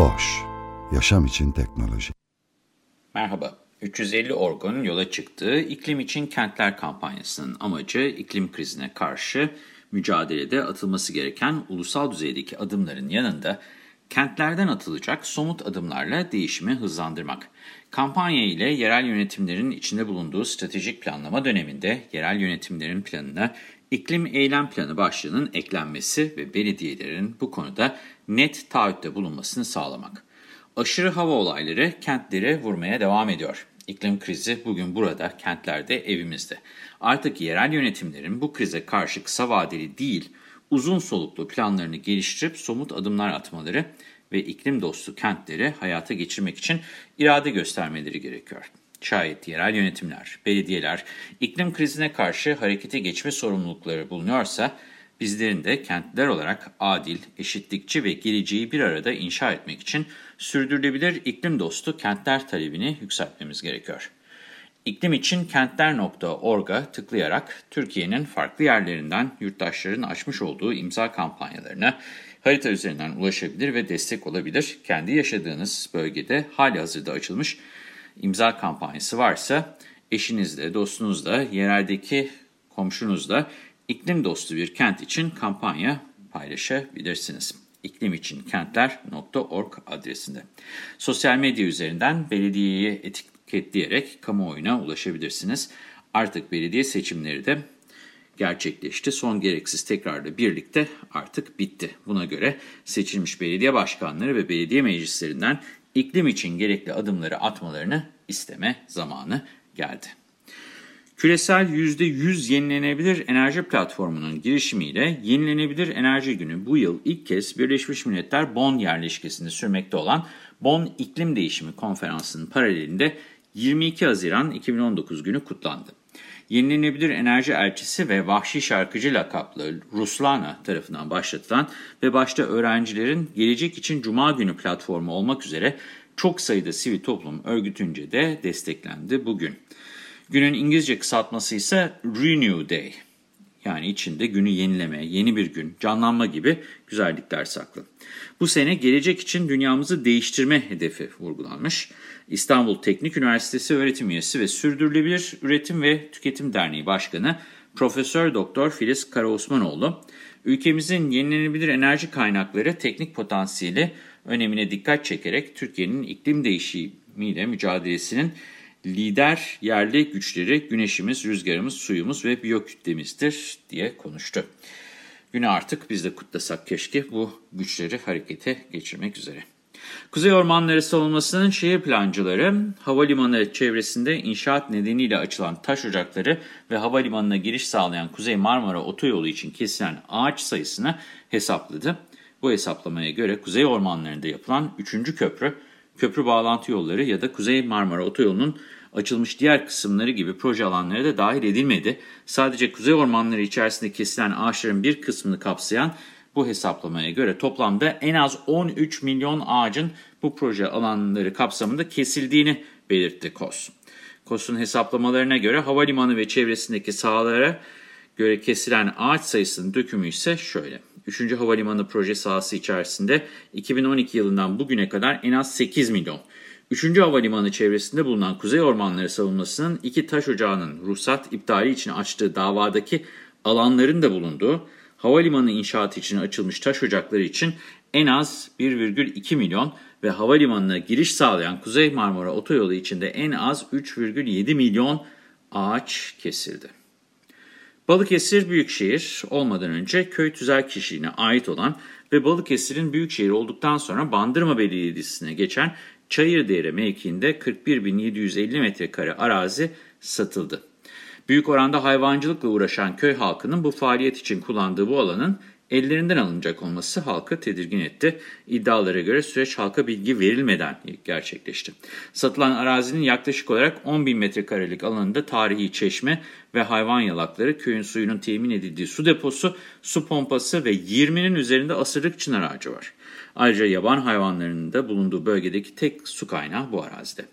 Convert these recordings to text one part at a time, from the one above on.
Boş, yaşam için teknoloji. Merhaba, 350 Org'un yola çıktığı İklim İçin Kentler kampanyasının amacı iklim krizine karşı mücadelede atılması gereken ulusal düzeydeki adımların yanında kentlerden atılacak somut adımlarla değişimi hızlandırmak. Kampanya ile yerel yönetimlerin içinde bulunduğu stratejik planlama döneminde yerel yönetimlerin planına iklim eylem planı başlığının eklenmesi ve belediyelerin bu konuda net taahhütte bulunmasını sağlamak. Aşırı hava olayları kentlere vurmaya devam ediyor. İklim krizi bugün burada, kentlerde, evimizde. Artık yerel yönetimlerin bu krize karşı kısa vadeli değil, uzun soluklu planlarını geliştirip somut adımlar atmaları ve iklim dostu kentleri hayata geçirmek için irade göstermeleri gerekiyor. Şayet yerel yönetimler, belediyeler iklim krizine karşı harekete geçme sorumlulukları bulunuyorsa, bizlerin de kentler olarak adil, eşitlikçi ve geleceği bir arada inşa etmek için sürdürülebilir iklim dostu kentler talebini yükseltmemiz gerekiyor. İklim için kentler.org'a tıklayarak Türkiye'nin farklı yerlerinden yurttaşların açmış olduğu imza kampanyalarına harita üzerinden ulaşabilir ve destek olabilir. Kendi yaşadığınız bölgede hali hazırda açılmış imza kampanyası varsa eşinizle, dostunuzla, yereldeki komşunuzla iklim dostu bir kent için kampanya paylaşabilirsiniz. İklimicinkentler.org adresinde. Sosyal medya üzerinden belediyeyi etiketleyerek kamuoyuna ulaşabilirsiniz. Artık belediye seçimleri de gerçekleşti. Son gereksiz tekrarla birlikte artık bitti. Buna göre seçilmiş belediye başkanları ve belediye meclislerinden iklim için gerekli adımları atmalarını isteme zamanı geldi. Küresel %100 yenilenebilir enerji platformunun girişimiyle Yenilenebilir Enerji Günü bu yıl ilk kez Birleşmiş Milletler Bonn yerleşkesinde sürmekte olan Bonn İklim Değişimi Konferansı'nın paralelinde 22 Haziran 2019 günü kutlandı. Yenilenebilir enerji elçisi ve vahşi şarkıcı lakaplı Ruslana tarafından başlatılan ve başta öğrencilerin Gelecek için Cuma günü platformu olmak üzere çok sayıda sivil toplum örgütünce de desteklendi bugün. Günün İngilizce kısaltması ise Renew Day. Yani içinde günü yenileme, yeni bir gün, canlanma gibi güzellikler saklı. Bu sene gelecek için dünyamızı değiştirme hedefi vurgulanmış. İstanbul Teknik Üniversitesi öğretim üyesi ve Sürdürülebilir Üretim ve Tüketim Derneği Başkanı Profesör Doktor Filiz Karaosmanoğlu, ülkemizin yenilenebilir enerji kaynakları teknik potansiyeli önemine dikkat çekerek Türkiye'nin iklim değişimiyle mücadelesinin lider yerli güçleri güneşimiz, rüzgarımız, suyumuz ve biyokütlemizdir diye konuştu. Günü artık biz de kutlasak keşke bu güçleri harekete geçirmek üzere. Kuzey Ormanları Savunması'nın şehir plancıları havalimanı çevresinde inşaat nedeniyle açılan taş ocakları ve havalimanına giriş sağlayan Kuzey Marmara Otoyolu için kesilen ağaç sayısını hesapladı. Bu hesaplamaya göre Kuzey Ormanları'nda yapılan 3. köprü, köprü bağlantı yolları ya da Kuzey Marmara Otoyolu'nun açılmış diğer kısımları gibi proje alanları da dahil edilmedi. Sadece Kuzey Ormanları içerisinde kesilen ağaçların bir kısmını kapsayan bu hesaplamaya göre toplamda en az 13 milyon ağacın bu proje alanları kapsamında kesildiğini belirtti KOS. KOS'un hesaplamalarına göre havalimanı ve çevresindeki sahalara göre kesilen ağaç sayısının dökümü ise şöyle. 3. Havalimanı proje sahası içerisinde 2012 yılından bugüne kadar en az 8 milyon. 3. Havalimanı çevresinde bulunan Kuzey Ormanları Savunması'nın iki taş ocağının ruhsat iptali için açtığı davadaki alanların da bulunduğu havalimanı inşaatı için açılmış taş ocakları için en az 1,2 milyon ve havalimanına giriş sağlayan Kuzey Marmara Otoyolu için de en az 3,7 milyon ağaç kesildi. Balıkesir Büyükşehir olmadan önce köy tüzel kişiliğine ait olan ve Balıkesir'in Büyükşehir olduktan sonra Bandırma Belediyesi'ne geçen Çayırdere mevkiinde 41.750 metrekare arazi satıldı. Büyük oranda hayvancılıkla uğraşan köy halkının bu faaliyet için kullandığı bu alanın ellerinden alınacak olması halkı tedirgin etti. İddialara göre süreç halka bilgi verilmeden gerçekleşti. Satılan arazinin yaklaşık olarak 10 bin metrekarelik alanında tarihi çeşme ve hayvan yalakları, köyün suyunun temin edildiği su deposu, su pompası ve 20'nin üzerinde asırlık çınar ağacı var. Ayrıca yaban hayvanlarının da bulunduğu bölgedeki tek su kaynağı bu arazide.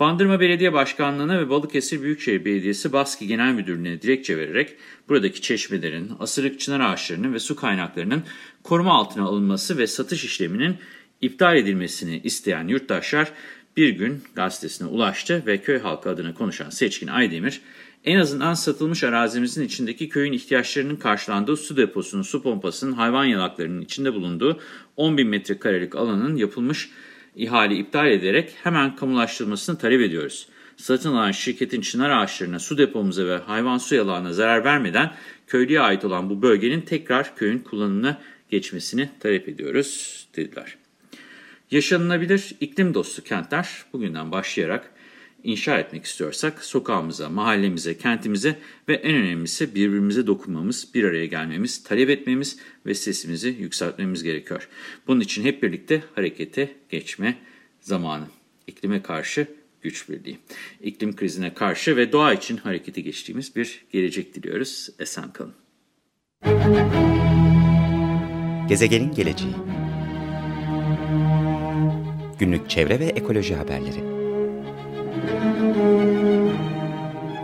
Bandırma Belediye Başkanlığı'na ve Balıkesir Büyükşehir Belediyesi Baski Genel Müdürlüğü'ne dilekçe vererek buradaki çeşmelerin, asırlık çınar ağaçlarının ve su kaynaklarının koruma altına alınması ve satış işleminin iptal edilmesini isteyen yurttaşlar bir gün gazetesine ulaştı ve köy halkı adına konuşan Seçkin Aydemir, en azından satılmış arazimizin içindeki köyün ihtiyaçlarının karşılandığı su deposunun, su pompasının, hayvan yalaklarının içinde bulunduğu 10 bin metrekarelik alanın yapılmış ihale iptal ederek hemen kamulaştırılmasını talep ediyoruz. Satın alan şirketin çınar ağaçlarına, su depomuza ve hayvan su yalağına zarar vermeden köylüye ait olan bu bölgenin tekrar köyün kullanımına geçmesini talep ediyoruz dediler. Yaşanılabilir iklim dostu kentler bugünden başlayarak inşa etmek istiyorsak sokağımıza, mahallemize, kentimize ve en önemlisi birbirimize dokunmamız, bir araya gelmemiz, talep etmemiz ve sesimizi yükseltmemiz gerekiyor. Bunun için hep birlikte harekete geçme zamanı. İklime karşı güç birliği. İklim krizine karşı ve doğa için harekete geçtiğimiz bir gelecek diliyoruz. Esen kalın. Gezegenin geleceği Günlük çevre ve ekoloji haberleri